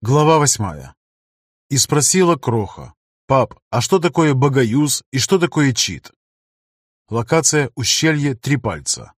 Глава восьмая. И спросила Кроха. «Пап, а что такое богоюз и что такое чит?» Локация ущелье Три Пальца.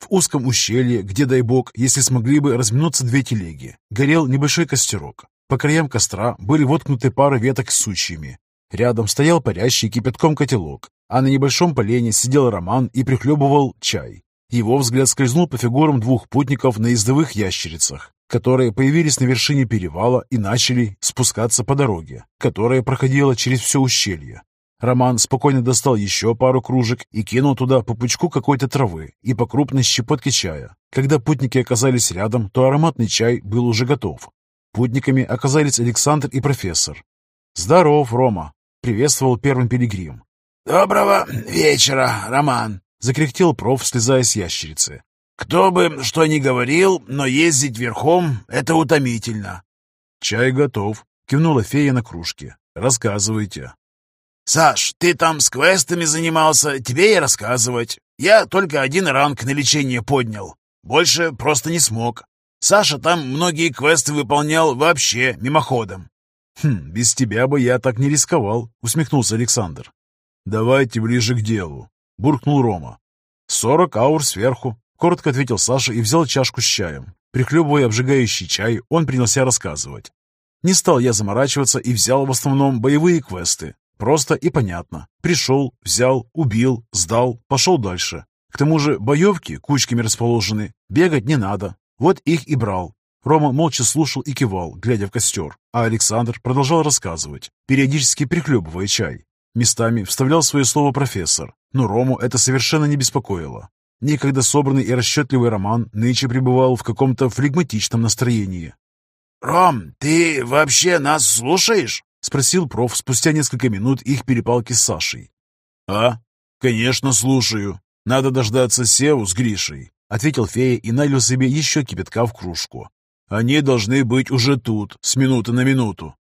В узком ущелье, где, дай бог, если смогли бы разминуться две телеги, горел небольшой костерок. По краям костра были воткнуты пары веток с сучьями. Рядом стоял парящий кипятком котелок, а на небольшом полене сидел Роман и прихлебывал чай. Его взгляд скользнул по фигурам двух путников на ездовых ящерицах, которые появились на вершине перевала и начали спускаться по дороге, которая проходила через все ущелье. Роман спокойно достал еще пару кружек и кинул туда по пучку какой-то травы и по крупной щепотке чая. Когда путники оказались рядом, то ароматный чай был уже готов. Путниками оказались Александр и профессор. «Здоров, Рома!» — приветствовал первым пилигрим. «Доброго вечера, Роман!» — закряхтел проф, слезая с ящерицы. Кто бы что ни говорил, но ездить верхом — это утомительно. «Чай готов», — кивнула фея на кружке. «Рассказывайте». «Саш, ты там с квестами занимался, тебе и рассказывать. Я только один ранг на лечение поднял. Больше просто не смог. Саша там многие квесты выполнял вообще мимоходом». «Хм, без тебя бы я так не рисковал», — усмехнулся Александр. «Давайте ближе к делу», — буркнул Рома. «Сорок аур сверху, Коротко ответил Саша и взял чашку с чаем. Прихлебывая обжигающий чай, он принялся рассказывать. Не стал я заморачиваться и взял в основном боевые квесты. Просто и понятно. Пришел, взял, убил, сдал, пошел дальше. К тому же боевки кучками расположены, бегать не надо. Вот их и брал. Рома молча слушал и кивал, глядя в костер, а Александр продолжал рассказывать, периодически прихлебывая чай. Местами вставлял свое слово профессор, но Рому это совершенно не беспокоило. Некогда собранный и расчетливый роман нынче пребывал в каком-то флегматичном настроении. «Ром, ты вообще нас слушаешь?» — спросил проф спустя несколько минут их перепалки с Сашей. «А? Конечно, слушаю. Надо дождаться Севу с Гришей», — ответил фея и налил себе еще кипятка в кружку. «Они должны быть уже тут, с минуты на минуту».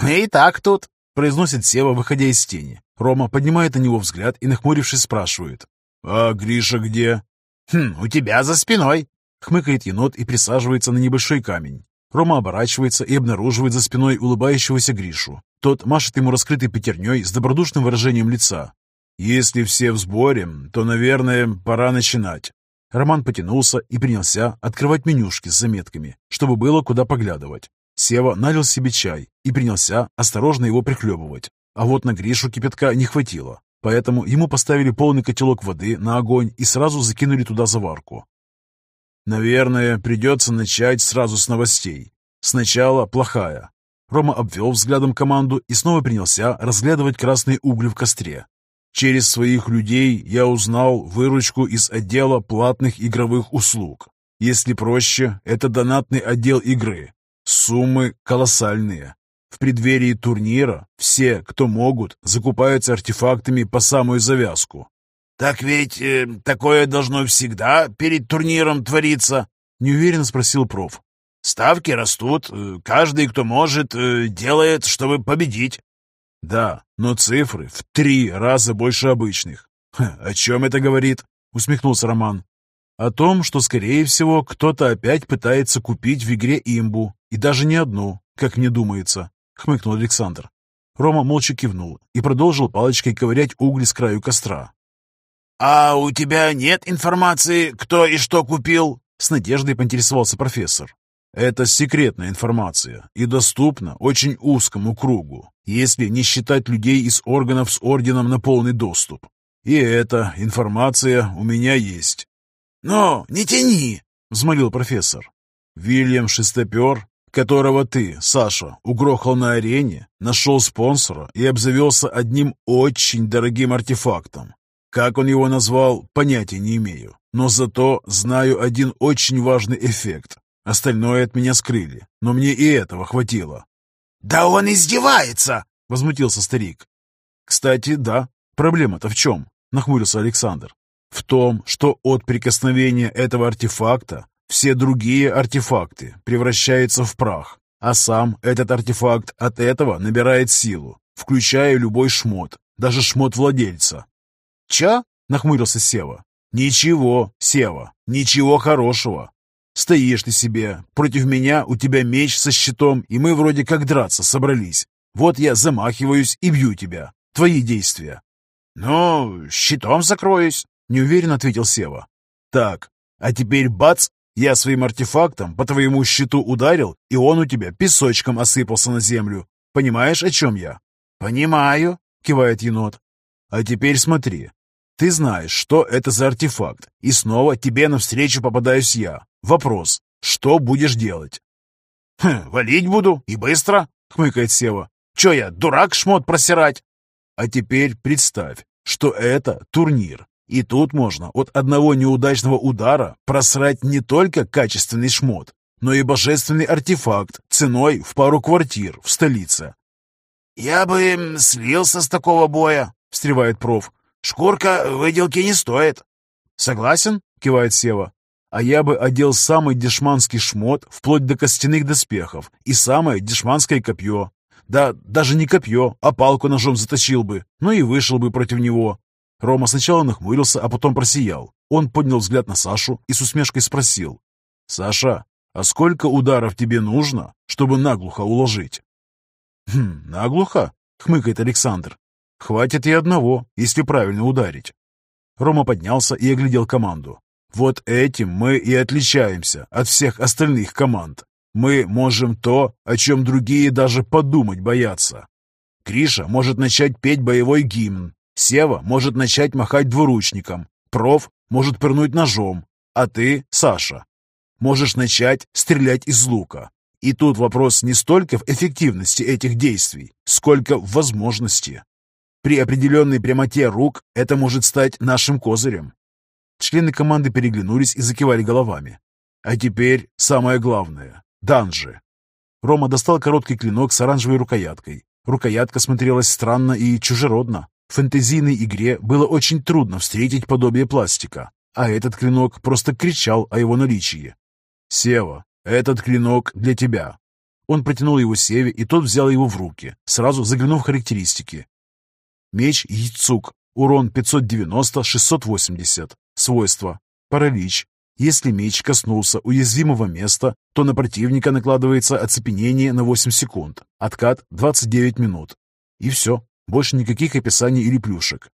«Мы и так тут», — произносит Сева, выходя из тени. Рома поднимает на него взгляд и, нахмурившись, спрашивает. «А Гриша где?» «Хм, у тебя за спиной!» Хмыкает енот и присаживается на небольшой камень. Рома оборачивается и обнаруживает за спиной улыбающегося Гришу. Тот машет ему раскрытой пятерней с добродушным выражением лица. «Если все в сборе, то, наверное, пора начинать». Роман потянулся и принялся открывать менюшки с заметками, чтобы было куда поглядывать. Сева налил себе чай и принялся осторожно его прихлебывать. А вот на Гришу кипятка не хватило. Поэтому ему поставили полный котелок воды на огонь и сразу закинули туда заварку. Наверное, придется начать сразу с новостей. Сначала плохая. Рома обвел взглядом команду и снова принялся разглядывать красные угли в костре. Через своих людей я узнал выручку из отдела платных игровых услуг. Если проще, это донатный отдел игры. Суммы колоссальные. В преддверии турнира все, кто могут, закупаются артефактами по самую завязку. «Так ведь э, такое должно всегда перед турниром твориться?» — неуверенно спросил проф. «Ставки растут, э, каждый, кто может, э, делает, чтобы победить». «Да, но цифры в три раза больше обычных». «О чем это говорит?» — усмехнулся Роман. «О том, что, скорее всего, кто-то опять пытается купить в игре имбу, и даже не одну, как мне думается. — хмыкнул Александр. Рома молча кивнул и продолжил палочкой ковырять угли с краю костра. «А у тебя нет информации, кто и что купил?» — с надеждой поинтересовался профессор. «Это секретная информация и доступна очень узкому кругу, если не считать людей из органов с орденом на полный доступ. И эта информация у меня есть». «Ну, не тяни!» — взмолил профессор. Вильям Шестопер которого ты, Саша, угрохал на арене, нашел спонсора и обзавелся одним очень дорогим артефактом. Как он его назвал, понятия не имею, но зато знаю один очень важный эффект. Остальное от меня скрыли, но мне и этого хватило. «Да он издевается!» — возмутился старик. «Кстати, да. Проблема-то в чем?» — нахмурился Александр. «В том, что от прикосновения этого артефакта все другие артефакты превращаются в прах, а сам этот артефакт от этого набирает силу, включая любой шмот, даже шмот владельца. «Чё?» — нахмурился Сева. «Ничего, Сева, ничего хорошего. Стоишь ты себе, против меня у тебя меч со щитом, и мы вроде как драться собрались. Вот я замахиваюсь и бью тебя. Твои действия». «Ну, щитом закроюсь», — неуверенно ответил Сева. «Так, а теперь бац, я своим артефактом по твоему щиту ударил, и он у тебя песочком осыпался на землю. Понимаешь, о чем я?» «Понимаю», — кивает енот. «А теперь смотри. Ты знаешь, что это за артефакт, и снова тебе навстречу попадаюсь я. Вопрос, что будешь делать?» хм, «Валить буду, и быстро», — хмыкает Сева. «Че я, дурак шмот просирать?» «А теперь представь, что это турнир, и тут можно от одного неудачного удара просрать не только качественный шмот, но и божественный артефакт ценой в пару квартир в столице. «Я бы слился с такого боя», — встревает проф. «Шкурка выделки не стоит». «Согласен?» — кивает Сева. «А я бы одел самый дешманский шмот вплоть до костяных доспехов и самое дешманское копье. Да даже не копье, а палку ножом затащил бы, ну и вышел бы против него». Рома сначала нахмурился, а потом просиял. Он поднял взгляд на Сашу и с усмешкой спросил. «Саша, а сколько ударов тебе нужно, чтобы наглухо уложить?» «Хм, наглухо?» — хмыкает Александр. «Хватит и одного, если правильно ударить». Рома поднялся и оглядел команду. «Вот этим мы и отличаемся от всех остальных команд. Мы можем то, о чем другие даже подумать боятся. Криша может начать петь боевой гимн, Сева может начать махать двуручником, Проф может пырнуть ножом, а ты, Саша, можешь начать стрелять из лука. И тут вопрос не столько в эффективности этих действий, сколько в возможности. При определенной прямоте рук это может стать нашим козырем. Члены команды переглянулись и закивали головами. А теперь самое главное — данжи. Рома достал короткий клинок с оранжевой рукояткой. Рукоятка смотрелась странно и чужеродно. В фэнтезийной игре было очень трудно встретить подобие пластика, а этот клинок просто кричал о его наличии. «Сева, этот клинок для тебя». Он протянул его Севе, и тот взял его в руки, сразу заглянув в характеристики. Меч Яйцук, урон 590-680, свойства, паралич. Если меч коснулся уязвимого места, то на противника накладывается оцепенение на 8 секунд, откат 29 минут. И все, больше никаких описаний или плюшек.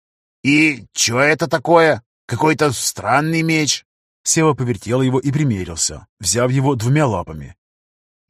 «И что это такое? Какой-то странный меч?» Сева повертел его и примерился, взяв его двумя лапами.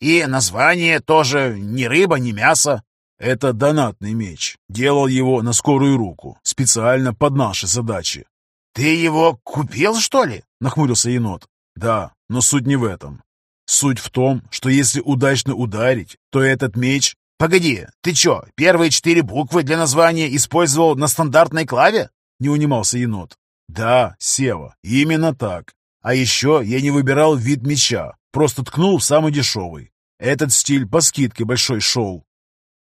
«И название тоже ни рыба, ни мясо?» «Это донатный меч. Делал его на скорую руку, специально под наши задачи». «Ты его купил, что ли?» — нахмурился енот. «Да, но суть не в этом. Суть в том, что если удачно ударить, то этот меч «Погоди, ты чё, первые четыре буквы для названия использовал на стандартной клаве?» — не унимался енот. «Да, Сева, именно так. А еще я не выбирал вид меча, просто ткнул в самый дешевый. Этот стиль по скидке большой шел».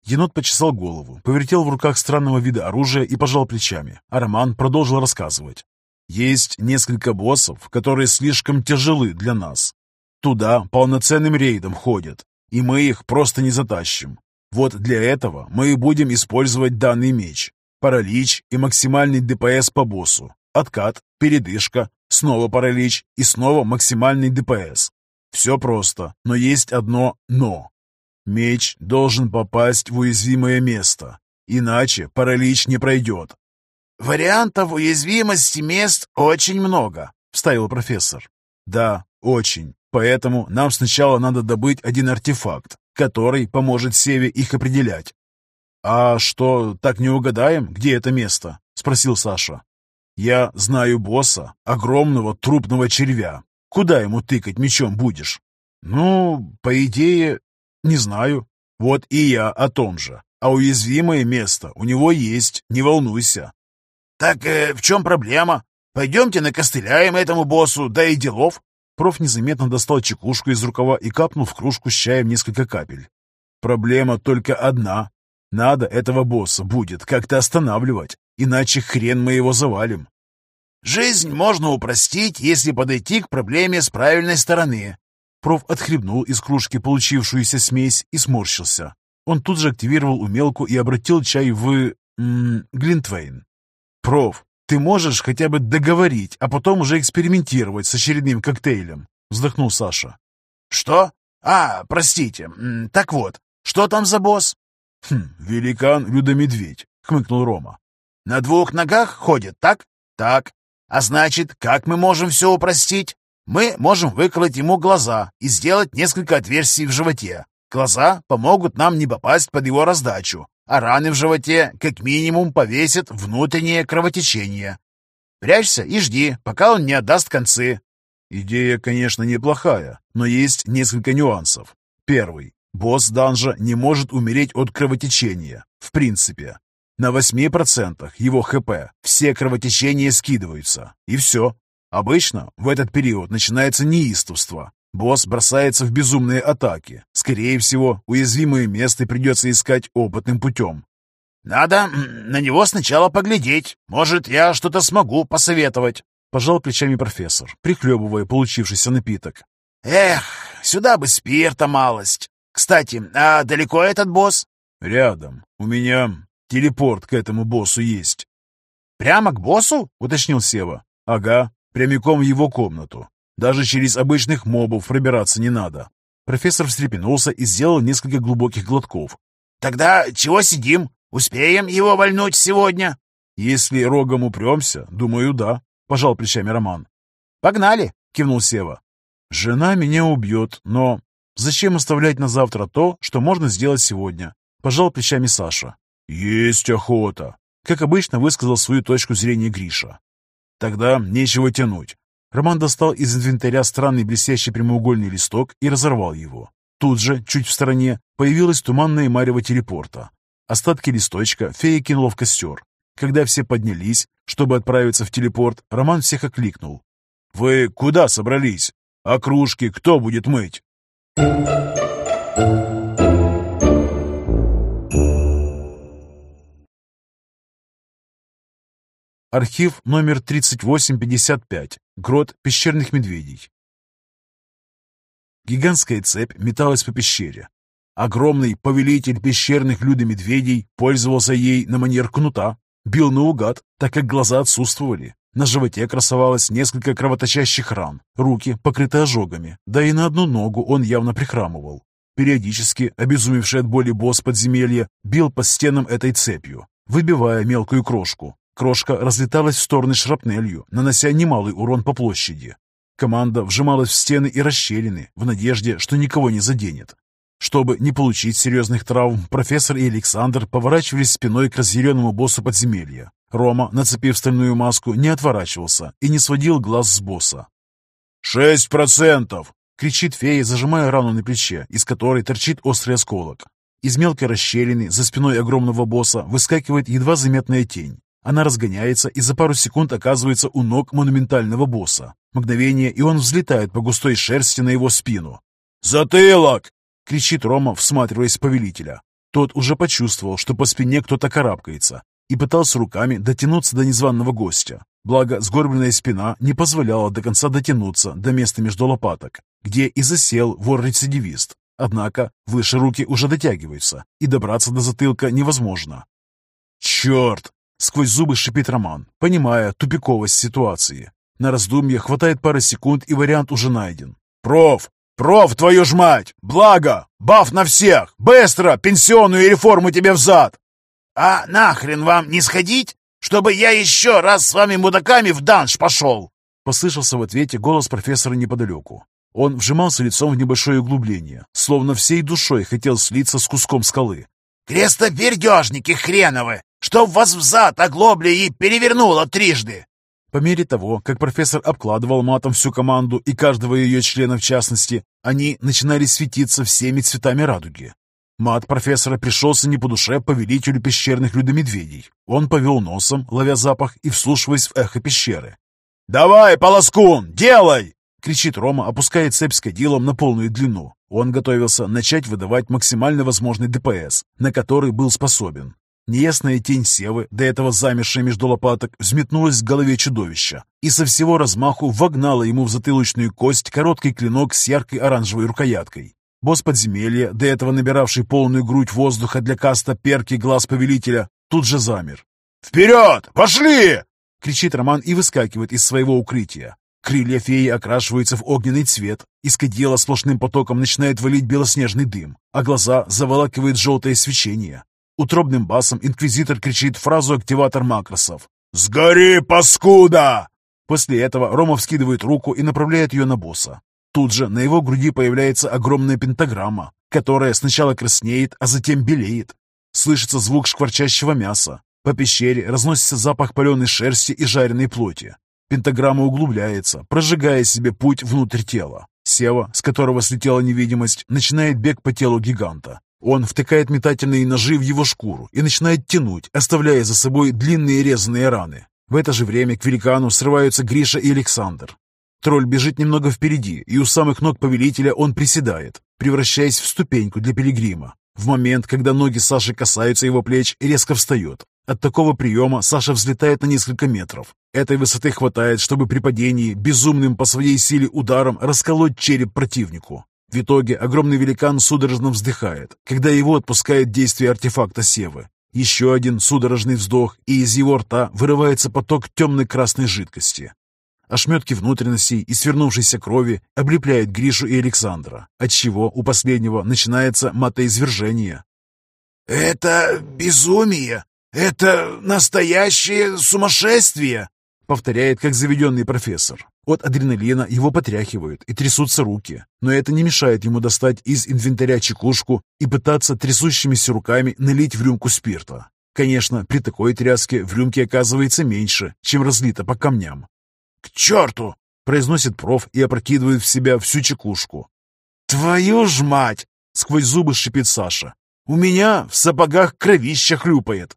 Енот почесал голову, повертел в руках странного вида оружия и пожал плечами, а Роман продолжил рассказывать. «Есть несколько боссов, которые слишком тяжелы для нас. Туда полноценным рейдом ходят, и мы их просто не затащим. Вот для этого мы и будем использовать данный меч. Паралич и максимальный ДПС по боссу. Откат, передышка, снова паралич и снова максимальный ДПС. Все просто, но есть одно «но». Меч должен попасть в уязвимое место, иначе паралич не пройдет. «Вариантов уязвимости мест очень много», — вставил профессор. «Да, очень. Поэтому нам сначала надо добыть один артефакт, который поможет Севе их определять. «А что, так не угадаем, где это место?» — спросил Саша. «Я знаю босса, огромного трупного червя. Куда ему тыкать мечом будешь?» «Ну, по идее, не знаю. Вот и я о том же. А уязвимое место у него есть, не волнуйся». «Так э, в чем проблема? Пойдемте накостыляем этому боссу, да и делов. Проф незаметно достал чекушку из рукава и капнул в кружку с чаем несколько капель. «Проблема только одна. Надо этого босса будет как-то останавливать, иначе хрен мы его завалим». «Жизнь можно упростить, если подойти к проблеме с правильной стороны». Проф отхлебнул из кружки получившуюся смесь и сморщился. Он тут же активировал умелку и обратил чай в... М -м, Глинтвейн. «Проф, ты можешь хотя бы договорить, а потом уже экспериментировать с очередным коктейлем. — вздохнул Саша. «Что? А, простите. Так вот, что там за босс?» «Хм, великан-людомедведь», — хмыкнул Рома. «На двух ногах ходит, так?» «Так. А значит, как мы можем все упростить? Мы можем выколоть ему глаза и сделать несколько отверстий в животе. Глаза помогут нам не попасть под его раздачу, а раны в животе как минимум повесят внутреннее кровотечение. Прячься и жди, пока он не отдаст концы. Идея, конечно, неплохая, но есть несколько нюансов. Первый. Босс данжа не может умереть от кровотечения. В принципе. На 8% его ХП все кровотечения скидываются. И все. Обычно в этот период начинается неистовство. Босс бросается в безумные атаки. Скорее всего, уязвимое место придется искать опытным путем. «Надо на него сначала поглядеть. Может, я что-то смогу посоветовать», — пожал плечами профессор, прихлебывая получившийся напиток. «Эх, сюда бы спирта малость. Кстати, а далеко этот босс?» «Рядом. У меня телепорт к этому боссу есть». «Прямо к боссу?» — уточнил Сева. «Ага, прямиком в его комнату. Даже через обычных мобов пробираться не надо». Профессор встрепенулся и сделал несколько глубоких глотков. «Тогда чего сидим? Успеем его вольнуть сегодня?» «Если рогом упремся, думаю, да», — пожал плечами Роман. «Погнали!» — кивнул Сева. «Жена меня убьет, но зачем оставлять на завтра то, что можно сделать сегодня?» — пожал плечами Саша. «Есть охота!» — как обычно высказал свою точку зрения Гриша. «Тогда нечего тянуть. Роман достал из инвентаря странный блестящий прямоугольный листок и разорвал его. Тут же, чуть в стороне, появилась туманная марево телепорта. Остатки листочка фея кинула в костер. Когда все поднялись, чтобы отправиться в телепорт, Роман всех окликнул. «Вы куда собрались? А кружки кто будет мыть?» Архив номер 3855. Грот пещерных медведей. Гигантская цепь металась по пещере. Огромный повелитель пещерных людомедведей пользовался ей на манер кнута, бил наугад, так как глаза отсутствовали. На животе красовалось несколько кровоточащих ран, руки покрыты ожогами, да и на одну ногу он явно прихрамывал. Периодически, обезумевший от боли босс подземелья, бил по стенам этой цепью, выбивая мелкую крошку, Крошка разлеталась в стороны шрапнелью, нанося немалый урон по площади. Команда вжималась в стены и расщелины, в надежде, что никого не заденет. Чтобы не получить серьезных травм, профессор и Александр поворачивались спиной к разъяренному боссу подземелья. Рома, нацепив стальную маску, не отворачивался и не сводил глаз с босса. «Шесть процентов!» — кричит фея, зажимая рану на плече, из которой торчит острый осколок. Из мелкой расщелины за спиной огромного босса выскакивает едва заметная тень. Она разгоняется и за пару секунд оказывается у ног монументального босса. Мгновение, и он взлетает по густой шерсти на его спину. «Затылок!» — кричит Рома, всматриваясь в повелителя. Тот уже почувствовал, что по спине кто-то карабкается, и пытался руками дотянуться до незваного гостя. Благо, сгорбленная спина не позволяла до конца дотянуться до места между лопаток, где и засел вор-рецидивист. Однако выше руки уже дотягиваются, и добраться до затылка невозможно. «Черт!» Сквозь зубы шипит Роман, понимая тупиковость ситуации. На раздумье хватает пары секунд, и вариант уже найден. «Проф! Проф, твою ж мать! Благо! Баф на всех! Быстро! Пенсионную реформу тебе взад!» «А нахрен вам не сходить, чтобы я еще раз с вами мудаками в данж пошел?» Послышался в ответе голос профессора неподалеку. Он вжимался лицом в небольшое углубление, словно всей душой хотел слиться с куском скалы. «Крестопердежники хреновы! Чтоб вас взад оглобли и перевернуло трижды!» По мере того, как профессор обкладывал матом всю команду и каждого ее члена в частности, они начинали светиться всеми цветами радуги. Мат профессора пришелся не по душе повелителю пещерных людомедведей. Он повел носом, ловя запах и вслушиваясь в эхо пещеры. «Давай, полоскун, делай!» — кричит Рома, опуская цепь с кадилом на полную длину. Он готовился начать выдавать максимально возможный ДПС, на который был способен. Неясная тень Севы, до этого замершая между лопаток, взметнулась к голове чудовища и со всего размаху вогнала ему в затылочную кость короткий клинок с яркой оранжевой рукояткой. Босс подземелья, до этого набиравший полную грудь воздуха для каста перки глаз повелителя, тут же замер. «Вперед! Пошли!» — кричит Роман и выскакивает из своего укрытия. Крылья феи окрашиваются в огненный цвет, из кадила сплошным потоком начинает валить белоснежный дым, а глаза заволакивает желтое свечение. Утробным басом инквизитор кричит фразу активатор макросов. «Сгори, паскуда!» После этого Рома вскидывает руку и направляет ее на босса. Тут же на его груди появляется огромная пентаграмма, которая сначала краснеет, а затем белеет. Слышится звук шкварчащего мяса. По пещере разносится запах паленой шерсти и жареной плоти. Пентаграмма углубляется, прожигая себе путь внутрь тела. Сева, с которого слетела невидимость, начинает бег по телу гиганта. Он втыкает метательные ножи в его шкуру и начинает тянуть, оставляя за собой длинные резаные раны. В это же время к великану срываются Гриша и Александр. Тролль бежит немного впереди, и у самых ног повелителя он приседает, превращаясь в ступеньку для пилигрима. В момент, когда ноги Саши касаются его плеч, резко встает. От такого приема Саша взлетает на несколько метров. Этой высоты хватает, чтобы при падении безумным по своей силе ударом расколоть череп противнику. В итоге огромный великан судорожно вздыхает, когда его отпускает действие артефакта Севы. Еще один судорожный вздох, и из его рта вырывается поток темной красной жидкости. Ошметки внутренностей и свернувшейся крови облепляют Гришу и Александра, отчего у последнего начинается матоизвержение. «Это безумие! Это настоящее сумасшествие!» повторяет как заведенный профессор. От адреналина его потряхивают и трясутся руки, но это не мешает ему достать из инвентаря чекушку и пытаться трясущимися руками налить в рюмку спирта. Конечно, при такой тряске в рюмке оказывается меньше, чем разлито по камням. «К черту!» — произносит проф и опрокидывает в себя всю чекушку. «Твою ж мать!» — сквозь зубы шипит Саша. «У меня в сапогах кровища хлюпает!»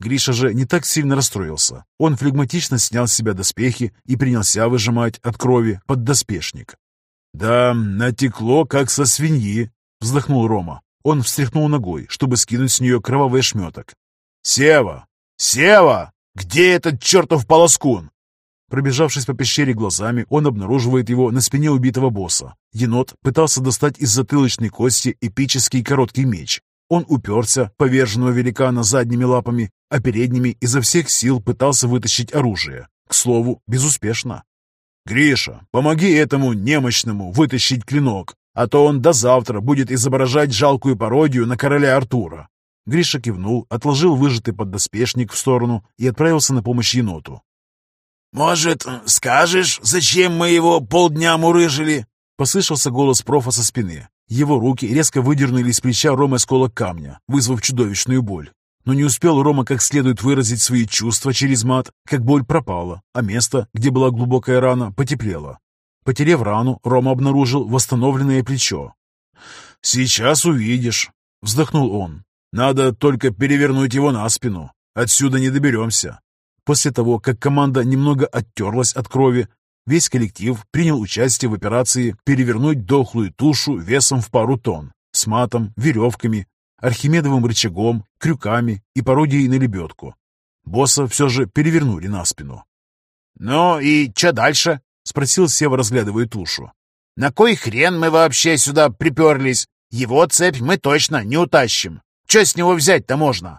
Гриша же не так сильно расстроился. Он флегматично снял с себя доспехи и принялся выжимать от крови поддоспешник. «Да, натекло, как со свиньи», — вздохнул Рома. Он встряхнул ногой, чтобы скинуть с нее кровавый ошметок. «Сева! Сева! Где этот чертов полоскун?» Пробежавшись по пещере глазами, он обнаруживает его на спине убитого босса. Енот пытался достать из затылочной кости эпический короткий меч, он уперся, поверженного великана задними лапами, а передними изо всех сил пытался вытащить оружие. К слову, безуспешно. «Гриша, помоги этому немощному вытащить клинок, а то он до завтра будет изображать жалкую пародию на короля Артура». Гриша кивнул, отложил выжатый поддоспешник в сторону и отправился на помощь еноту. «Может, скажешь, зачем мы его полдня мурыжили?» Послышался голос профа со спины. Его руки резко выдернули из плеча Рома осколок камня, вызвав чудовищную боль. Но не успел Рома как следует выразить свои чувства через мат, как боль пропала, а место, где была глубокая рана, потеплело. Потерев рану, Рома обнаружил восстановленное плечо. «Сейчас увидишь», — вздохнул он. «Надо только перевернуть его на спину. Отсюда не доберемся». После того, как команда немного оттерлась от крови, Весь коллектив принял участие в операции «Перевернуть дохлую тушу весом в пару тонн» с матом, веревками, архимедовым рычагом, крюками и пародией на лебедку. Босса все же перевернули на спину. «Ну и что дальше?» — спросил Сева, разглядывая тушу. «На кой хрен мы вообще сюда приперлись? Его цепь мы точно не утащим. Что с него взять-то можно?»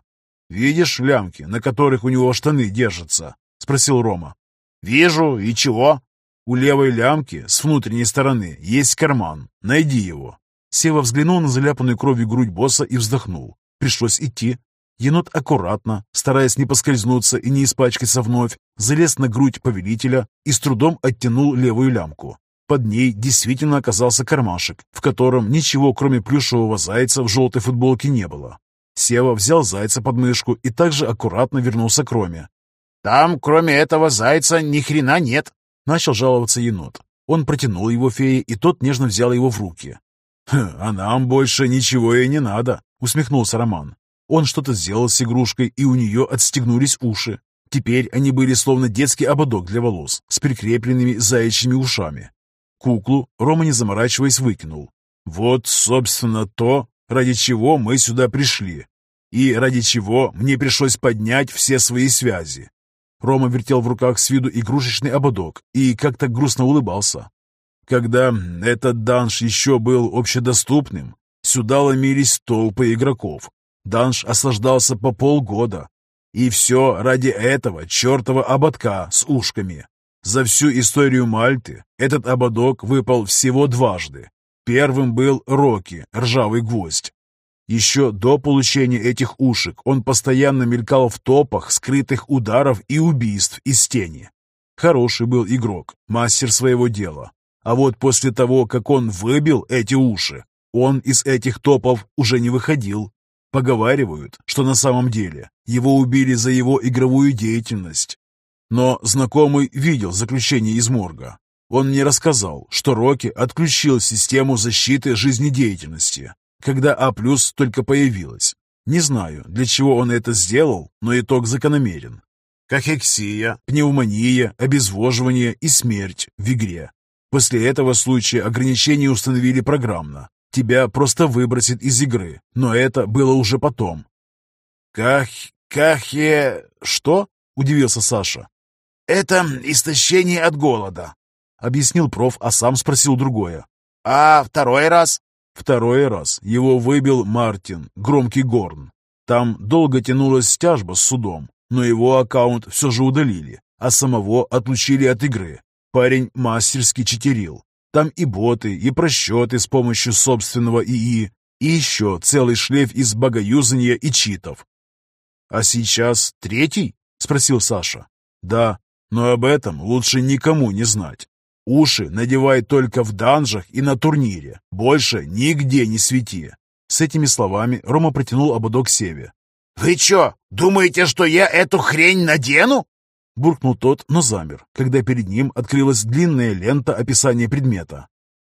«Видишь лямки, на которых у него штаны держатся?» — спросил Рома. «Вижу. И чего?» У левой лямки с внутренней стороны есть карман. Найди его. Сева взглянул на заляпанную кровью грудь босса и вздохнул. Пришлось идти. Енот аккуратно, стараясь не поскользнуться и не испачкаться вновь, залез на грудь повелителя и с трудом оттянул левую лямку. Под ней действительно оказался кармашек, в котором ничего, кроме плюшевого зайца в желтой футболке не было. Сева взял зайца под мышку и также аккуратно вернулся к Роме. «Там, кроме этого зайца, ни хрена нет», Начал жаловаться енот. Он протянул его фее, и тот нежно взял его в руки. «А нам больше ничего и не надо», — усмехнулся Роман. Он что-то сделал с игрушкой, и у нее отстегнулись уши. Теперь они были словно детский ободок для волос с прикрепленными заячьими ушами. Куклу Рома, не заморачиваясь, выкинул. «Вот, собственно, то, ради чего мы сюда пришли. И ради чего мне пришлось поднять все свои связи. Рома вертел в руках с виду игрушечный ободок и как-то грустно улыбался. Когда этот данж еще был общедоступным, сюда ломились толпы игроков. Данж осаждался по полгода. И все ради этого чертова ободка с ушками. За всю историю Мальты этот ободок выпал всего дважды. Первым был Рокки, ржавый гвоздь. Еще до получения этих ушек он постоянно мелькал в топах скрытых ударов и убийств из тени. Хороший был игрок, мастер своего дела. А вот после того, как он выбил эти уши, он из этих топов уже не выходил. Поговаривают, что на самом деле его убили за его игровую деятельность. Но знакомый видел заключение из морга. Он мне рассказал, что Рокки отключил систему защиты жизнедеятельности, когда А+, только появилась. Не знаю, для чего он это сделал, но итог закономерен. Кахексия, пневмония, обезвоживание и смерть в игре. После этого случая ограничения установили программно. Тебя просто выбросит из игры, но это было уже потом. «Ках... кахе... что?» — удивился Саша. «Это истощение от голода», — объяснил проф, а сам спросил другое. «А второй раз?» Второй раз его выбил Мартин, громкий горн. Там долго тянулась тяжба с судом, но его аккаунт все же удалили, а самого отлучили от игры. Парень мастерски читерил. Там и боты, и просчеты с помощью собственного ИИ, и еще целый шлейф из богоюзания и читов. «А сейчас третий?» — спросил Саша. «Да, но об этом лучше никому не знать. Уши надевай только в данжах и на турнире. Больше нигде не свети. С этими словами Рома протянул ободок Севе. «Вы чё, думаете, что я эту хрень надену?» Буркнул тот, но замер, когда перед ним открылась длинная лента описания предмета.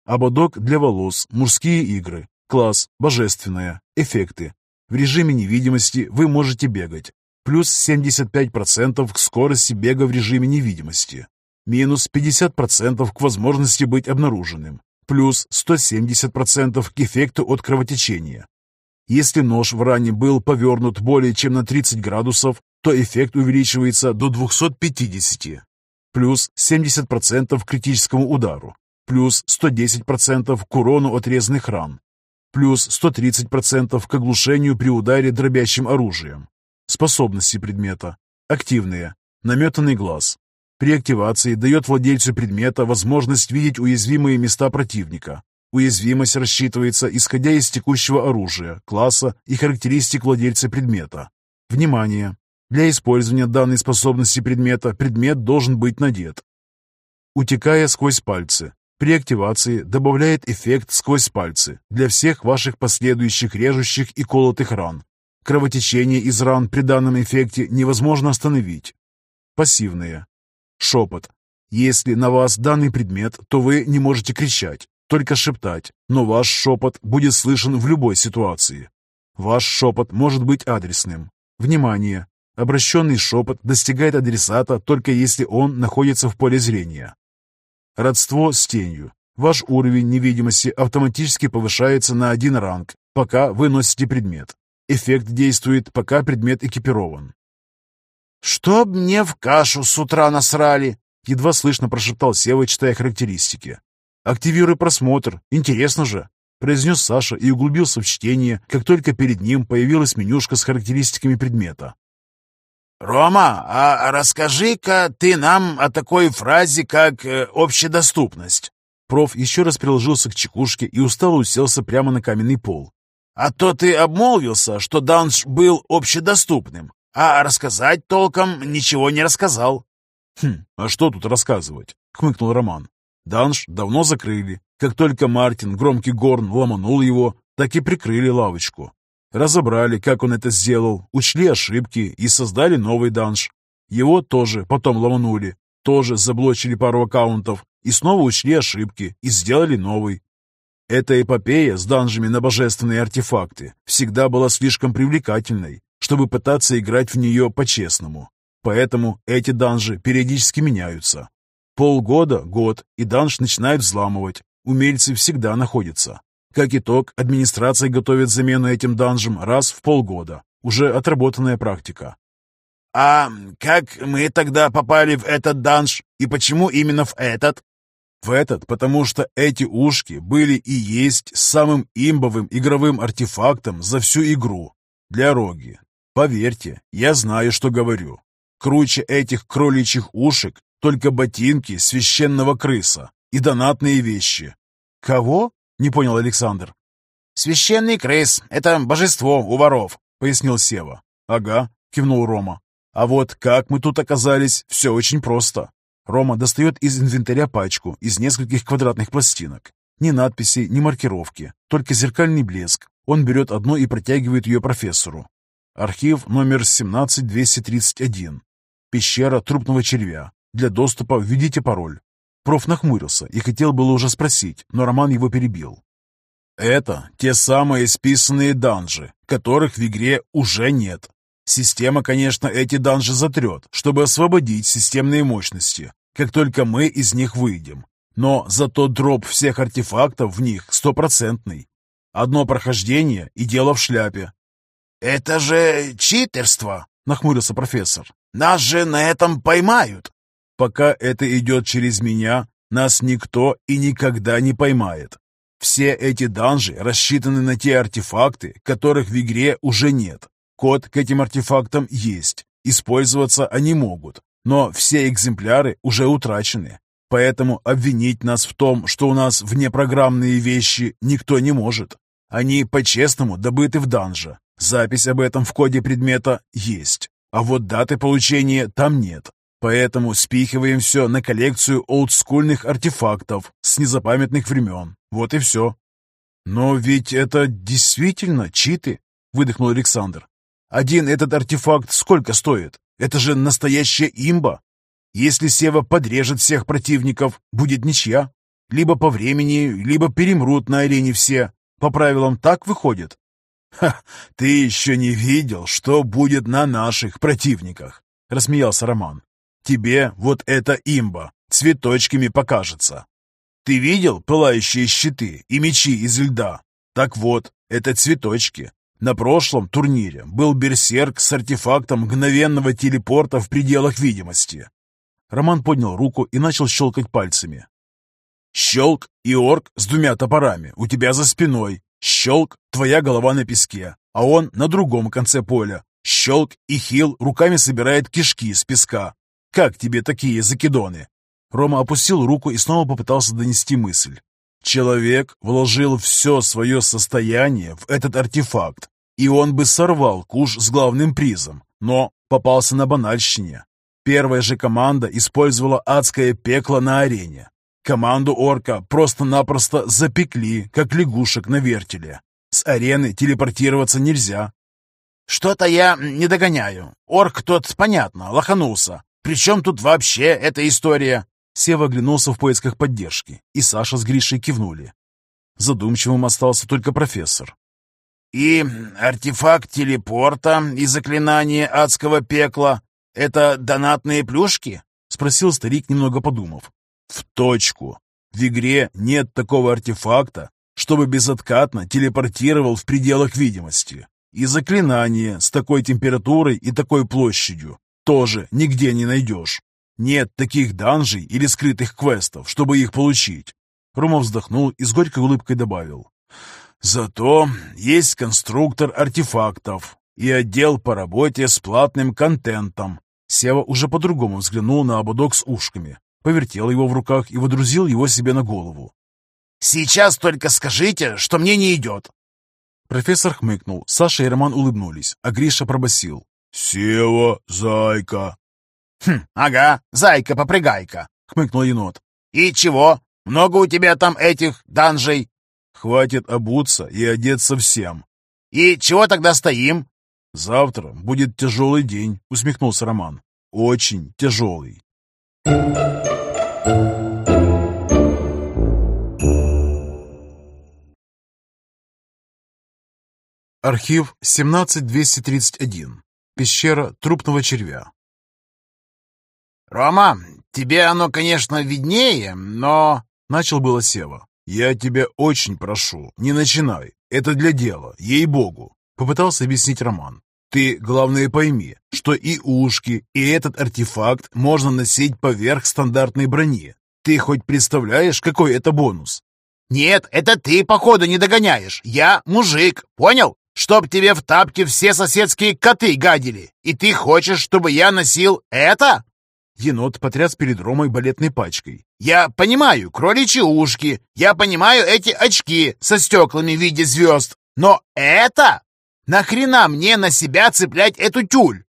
Ободок для волос, мужские игры, класс, божественная, эффекты. В режиме невидимости вы можете бегать. Плюс 75% к скорости бега в режиме невидимости минус 50% к возможности быть обнаруженным, плюс 170% к эффекту от кровотечения. Если нож в ране был повернут более чем на 30 градусов, то эффект увеличивается до 250, плюс 70% к критическому удару, плюс 110% к урону от резных ран, плюс 130% к оглушению при ударе дробящим оружием. Способности предмета. Активные. Наметанный глаз. При активации дает владельцу предмета возможность видеть уязвимые места противника. Уязвимость рассчитывается исходя из текущего оружия, класса и характеристик владельца предмета. Внимание! Для использования данной способности предмета предмет должен быть надет. Утекая сквозь пальцы. При активации добавляет эффект сквозь пальцы для всех ваших последующих режущих и колотых ран. Кровотечение из ран при данном эффекте невозможно остановить. Пассивные. Шепот. Если на вас данный предмет, то вы не можете кричать, только шептать, но ваш шепот будет слышен в любой ситуации. Ваш шепот может быть адресным. Внимание! Обращенный шепот достигает адресата только если он находится в поле зрения. Родство с тенью. Ваш уровень невидимости автоматически повышается на один ранг, пока вы носите предмет. Эффект действует, пока предмет экипирован. «Чтоб мне в кашу с утра насрали!» Едва слышно прошептал Сева, читая характеристики. «Активируй просмотр, интересно же!» произнес Саша и углубился в чтение, как только перед ним появилась менюшка с характеристиками предмета. «Рома, а расскажи-ка ты нам о такой фразе, как э, «общедоступность». Проф еще раз приложился к чекушке и устало уселся прямо на каменный пол. «А то ты обмолвился, что данж был общедоступным а рассказать толком ничего не рассказал. «Хм, а что тут рассказывать?» — хмыкнул Роман. «Данж давно закрыли. Как только Мартин, громкий горн, ломанул его, так и прикрыли лавочку. Разобрали, как он это сделал, учли ошибки и создали новый данж. Его тоже потом ломанули, тоже заблочили пару аккаунтов и снова учли ошибки и сделали новый. Эта эпопея с данжами на божественные артефакты всегда была слишком привлекательной, чтобы пытаться играть в нее по-честному. Поэтому эти данжи периодически меняются. Полгода, год, и данж начинают взламывать. Умельцы всегда находятся. Как итог, администрация готовит замену этим данжам раз в полгода. Уже отработанная практика. «А как мы тогда попали в этот данж? И почему именно в этот?» В этот, потому что эти ушки были и есть самым имбовым игровым артефактом за всю игру. Для Роги, Поверьте, я знаю, что говорю. Круче этих кроличьих ушек Только ботинки священного крыса и донатные вещи. Кого? Не понял Александр. Священный крыс — это божество у воров, пояснил Сева. Ага, кивнул Рома. А вот как мы тут оказались, все очень просто. Рома достает из инвентаря пачку из нескольких квадратных пластинок. Ни надписи, ни маркировки, только зеркальный блеск. Он берет одну и протягивает ее профессору. Архив номер 17231. Пещера трупного червя. Для доступа введите пароль. Проф нахмурился и хотел было уже спросить, но Роман его перебил. Это те самые списанные данжи, которых в игре уже нет. Система, конечно, эти данжи затрет, чтобы освободить системные мощности, как только мы из них выйдем. Но зато дроп всех артефактов в них стопроцентный. Одно прохождение и дело в шляпе. «Это же читерство!» — нахмурился профессор. «Нас же на этом поймают!» «Пока это идет через меня, нас никто и никогда не поймает. Все эти данжи рассчитаны на те артефакты, которых в игре уже нет. Код к этим артефактам есть, использоваться они могут, но все экземпляры уже утрачены. Поэтому обвинить нас в том, что у нас внепрограммные вещи, никто не может. Они по-честному добыты в данже. Запись об этом в коде предмета есть, а вот даты получения там нет. Поэтому спихиваем все на коллекцию олдскульных артефактов с незапамятных времен. Вот и все. Но ведь это действительно читы, выдохнул Александр. Один этот артефакт сколько стоит? Это же настоящая имба. Если Сева подрежет всех противников, будет ничья. Либо по времени, либо перемрут на арене все. По правилам так выходит. «Ха, ты еще не видел, что будет на наших противниках», — рассмеялся Роман. «Тебе вот эта имба цветочками покажется. Ты видел пылающие щиты и мечи из льда? Так вот, это цветочки. На прошлом турнире был берсерк с артефактом мгновенного телепорта в пределах видимости. Роман поднял руку и начал щелкать пальцами. Щелк и орк с двумя топорами у тебя за спиной. Щелк, твоя голова на песке, а он на другом конце поля. Щелк и хил руками собирает кишки с песка. Как тебе такие закидоны? Рома опустил руку и снова попытался донести мысль. Человек вложил все свое состояние в этот артефакт, и он бы сорвал куш с главным призом, но попался на банальщине. Первая же команда использовала адское пекло на арене. Команду орка просто-напросто запекли, как лягушек на вертеле. С арены телепортироваться нельзя. «Что-то я не догоняю. Орк тот, понятно, лоханулся. Причем тут вообще эта история?» Сева оглянулся в поисках поддержки, и Саша с Гришей кивнули. Задумчивым остался только профессор. «И артефакт телепорта и заклинание адского пекла — это донатные плюшки?» — спросил старик, немного подумав. «В точку. В игре нет такого артефакта, чтобы безоткатно телепортировал в пределах видимости. И заклинание с такой температурой и такой площадью тоже нигде не найдешь. Нет таких данжей или скрытых квестов, чтобы их получить. Рома вздохнул и с горькой улыбкой добавил. Зато есть конструктор артефактов и отдел по работе с платным контентом. Сева уже по-другому взглянул на ободок с ушками, повертел его в руках и водрузил его себе на голову. «Сейчас только скажите, что мне не идет!» Профессор хмыкнул, Саша и Роман улыбнулись, а Гриша пробасил. «Сева, зайка!» «Хм, ага, зайка-попрыгайка», — хмыкнул енот. «И чего? Много у тебя там этих данжей?» «Хватит обуться и одеться всем». «И чего тогда стоим?» «Завтра будет тяжелый день», — усмехнулся Роман. «Очень тяжелый». Архив 17231. Пещера трупного червя. «Рома, тебе оно, конечно, виднее, но...» — начал было Сева. «Я тебя очень прошу, не начинай. Это для дела, ей-богу!» — попытался объяснить Роман. «Ты, главное, пойми, что и ушки, и этот артефакт можно носить поверх стандартной брони. Ты хоть представляешь, какой это бонус?» «Нет, это ты, походу, не догоняешь. Я мужик, понял? Чтоб тебе в тапке все соседские коты гадили. И ты хочешь, чтобы я носил это?» Енот потряс перед Ромой балетной пачкой. «Я понимаю кроличьи ушки, я понимаю эти очки со стеклами в виде звезд, но это? Нахрена мне на себя цеплять эту тюль?»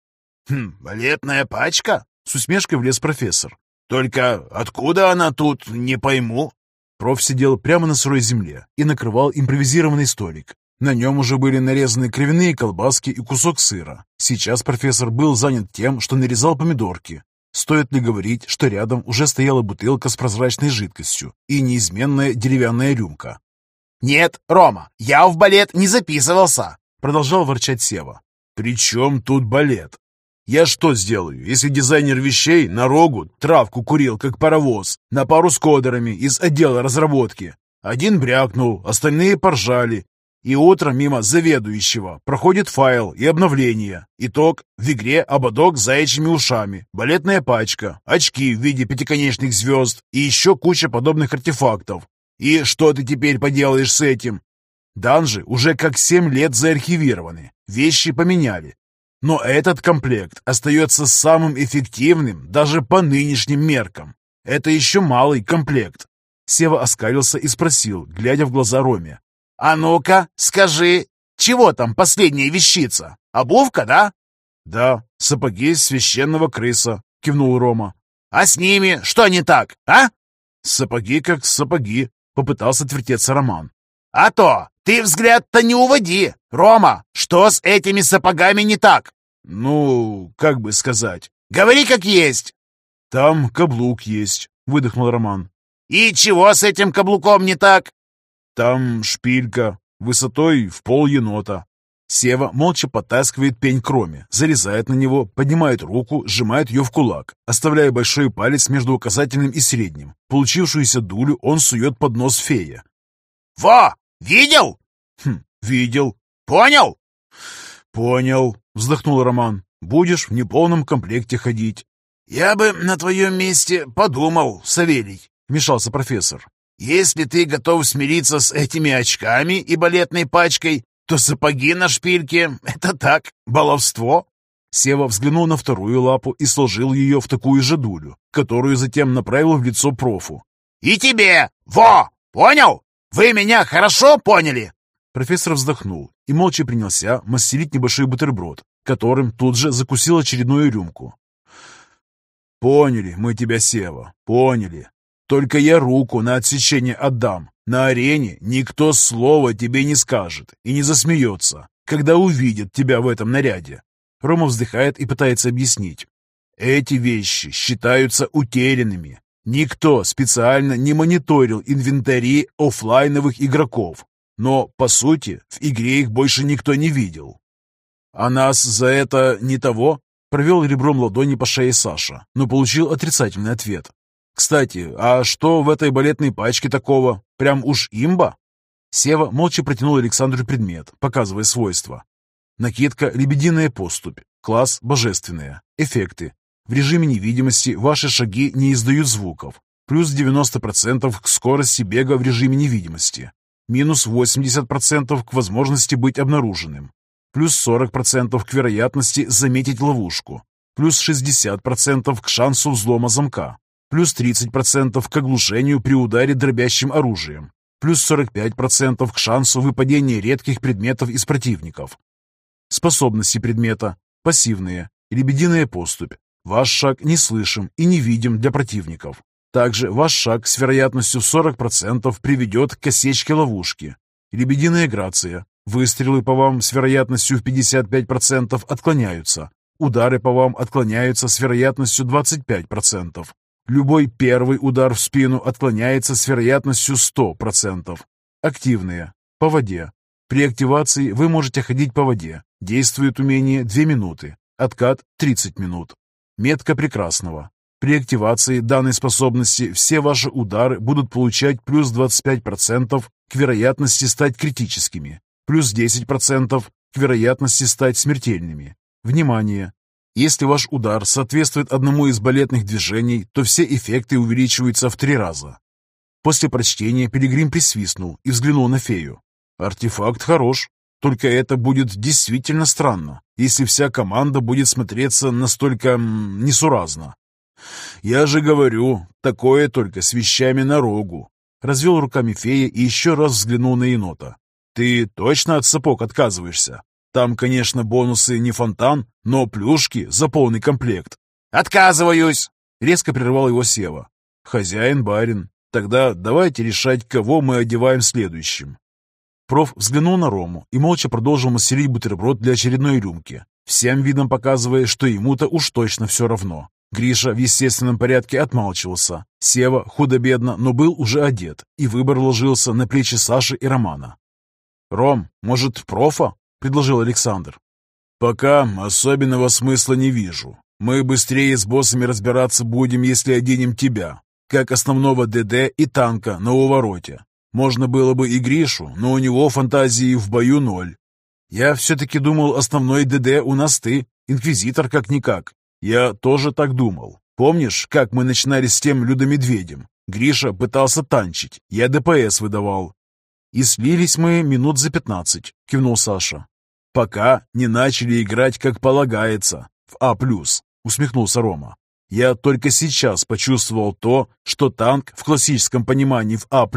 «Хм, балетная пачка?» — с усмешкой влез профессор. «Только откуда она тут, не пойму». Проф сидел прямо на сырой земле и накрывал импровизированный столик. На нем уже были нарезаны кровяные колбаски и кусок сыра. Сейчас профессор был занят тем, что нарезал помидорки. Стоит ли говорить, что рядом уже стояла бутылка с прозрачной жидкостью и неизменная деревянная рюмка? «Нет, Рома, я в балет не записывался!» Продолжал ворчать Сева. «При чем тут балет? Я что сделаю, если дизайнер вещей на рогу травку курил, как паровоз, на пару с кодерами из отдела разработки? Один брякнул, остальные поржали, и утром мимо заведующего проходит файл и обновление. Итог – в игре ободок с заячьими ушами, балетная пачка, очки в виде пятиконечных звезд и еще куча подобных артефактов. И что ты теперь поделаешь с этим? Данжи уже как семь лет заархивированы, вещи поменяли. Но этот комплект остается самым эффективным даже по нынешним меркам. Это еще малый комплект. Сева оскалился и спросил, глядя в глаза Роме. «А ну-ка, скажи, чего там последняя вещица? Обувка, да?» «Да, сапоги священного крыса», — кивнул Рома. «А с ними что не так, а?» «Сапоги как сапоги», — попытался отвертеться Роман. «А то! Ты взгляд-то не уводи! Рома, что с этими сапогами не так?» «Ну, как бы сказать...» «Говори как есть!» «Там каблук есть», — выдохнул Роман. «И чего с этим каблуком не так?» Там шпилька, высотой в пол енота. Сева молча потаскивает пень кроме, залезает на него, поднимает руку, сжимает ее в кулак, оставляя большой палец между указательным и средним. Получившуюся дулю он сует под нос фея. «Во! Видел?» «Хм, видел». «Понял?» «Понял», — вздохнул Роман. «Будешь в неполном комплекте ходить». «Я бы на твоем месте подумал, Савелий», — вмешался профессор. Если ты готов смириться с этими очками и балетной пачкой, то сапоги на шпильке — это так, баловство». Сева взглянул на вторую лапу и сложил ее в такую же дулю, которую затем направил в лицо профу. «И тебе! Во! Понял? Вы меня хорошо поняли?» Профессор вздохнул и молча принялся мастерить небольшой бутерброд, которым тут же закусил очередную рюмку. «Поняли мы тебя, Сева, поняли. Только я руку на отсечение отдам. На арене никто слова тебе не скажет и не засмеется, когда увидит тебя в этом наряде. Рома вздыхает и пытается объяснить. Эти вещи считаются утерянными. Никто специально не мониторил инвентари офлайновых игроков. Но, по сути, в игре их больше никто не видел. А нас за это не того? Провел ребром ладони по шее Саша, но получил отрицательный ответ. «Кстати, а что в этой балетной пачке такого? Прям уж имба?» Сева молча протянул Александру предмет, показывая свойства. Накидка «Лебединая поступь». Класс «Божественная». Эффекты. В режиме невидимости ваши шаги не издают звуков. Плюс 90% к скорости бега в режиме невидимости. Минус 80% к возможности быть обнаруженным. Плюс 40% к вероятности заметить ловушку. Плюс 60% к шансу взлома замка плюс 30% к оглушению при ударе дробящим оружием, плюс 45% к шансу выпадения редких предметов из противников. Способности предмета пассивные, лебединая поступь. Ваш шаг не слышим и не видим для противников. Также ваш шаг с вероятностью 40% приведет к осечке ловушки. Лебединая грация. Выстрелы по вам с вероятностью в 55% отклоняются. Удары по вам отклоняются с вероятностью 25%. Любой первый удар в спину отклоняется с вероятностью 100%. Активные. По воде. При активации вы можете ходить по воде. Действует умение 2 минуты. Откат 30 минут. Метка прекрасного. При активации данной способности все ваши удары будут получать плюс 25% к вероятности стать критическими, плюс 10% к вероятности стать смертельными. Внимание! Если ваш удар соответствует одному из балетных движений, то все эффекты увеличиваются в три раза. После прочтения Пилигрим присвистнул и взглянул на фею. Артефакт хорош, только это будет действительно странно, если вся команда будет смотреться настолько несуразно. «Я же говорю, такое только с вещами на рогу!» Развел руками фея и еще раз взглянул на енота. «Ты точно от сапог отказываешься? Там, конечно, бонусы не фонтан, но плюшки за полный комплект». «Отказываюсь!» — резко прервал его Сева. «Хозяин барин. Тогда давайте решать, кого мы одеваем следующим». Проф взглянул на Рому и молча продолжил мастерить бутерброд для очередной рюмки, всем видом показывая, что ему-то уж точно все равно. Гриша в естественном порядке отмалчивался. Сева худо-бедно, но был уже одет, и выбор ложился на плечи Саши и Романа. «Ром, может, профа?» — предложил Александр. «Пока особенного смысла не вижу. Мы быстрее с боссами разбираться будем, если оденем тебя, как основного ДД и танка на увороте. Можно было бы и Гришу, но у него фантазии в бою ноль. Я все-таки думал, основной ДД у нас ты, инквизитор как-никак. Я тоже так думал. Помнишь, как мы начинали с тем людомедведем? Гриша пытался танчить, я ДПС выдавал. И слились мы минут за пятнадцать, кивнул Саша. Пока не начали играть как полагается, в А+, усмехнулся Рома. Я только сейчас почувствовал то, что танк в классическом понимании в А+,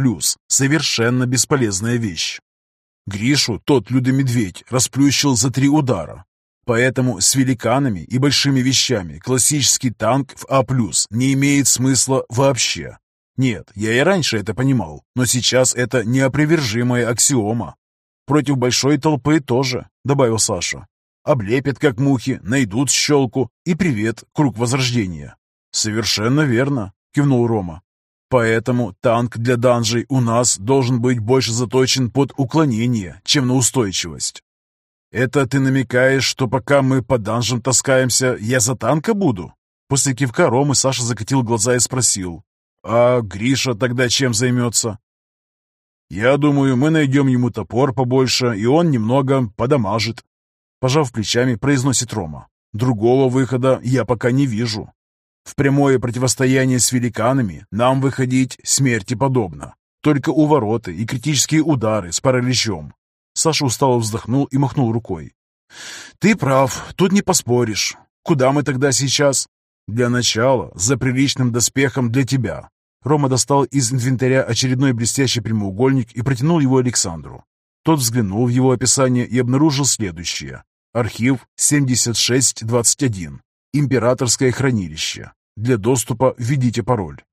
совершенно бесполезная вещь. Гришу тот людомедведь расплющил за три удара, Поэтому с великанами и большими вещами классический танк в А+, не имеет смысла вообще. Нет, я и раньше это понимал, но сейчас это неопровержимая аксиома. Против большой толпы тоже, добавил Саша. Облепят как мухи, найдут щелку и привет, круг возрождения. Совершенно верно, кивнул Рома. Поэтому танк для данжей у нас должен быть больше заточен под уклонение, чем на устойчивость. «Это ты намекаешь, что пока мы по данжам таскаемся, я за танка буду?» После кивка Ромы Саша закатил глаза и спросил. «А Гриша тогда чем займется?» «Я думаю, мы найдем ему топор побольше, и он немного подамажит». Пожав плечами, произносит Рома. «Другого выхода я пока не вижу. В прямое противостояние с великанами нам выходить смерти подобно. Только увороты и критические удары с параличом. Саша устало вздохнул и махнул рукой. «Ты прав, тут не поспоришь. Куда мы тогда сейчас?» «Для начала, за приличным доспехом для тебя». Рома достал из инвентаря очередной блестящий прямоугольник и протянул его Александру. Тот взглянул в его описание и обнаружил следующее. Архив 7621. Императорское хранилище. Для доступа введите пароль.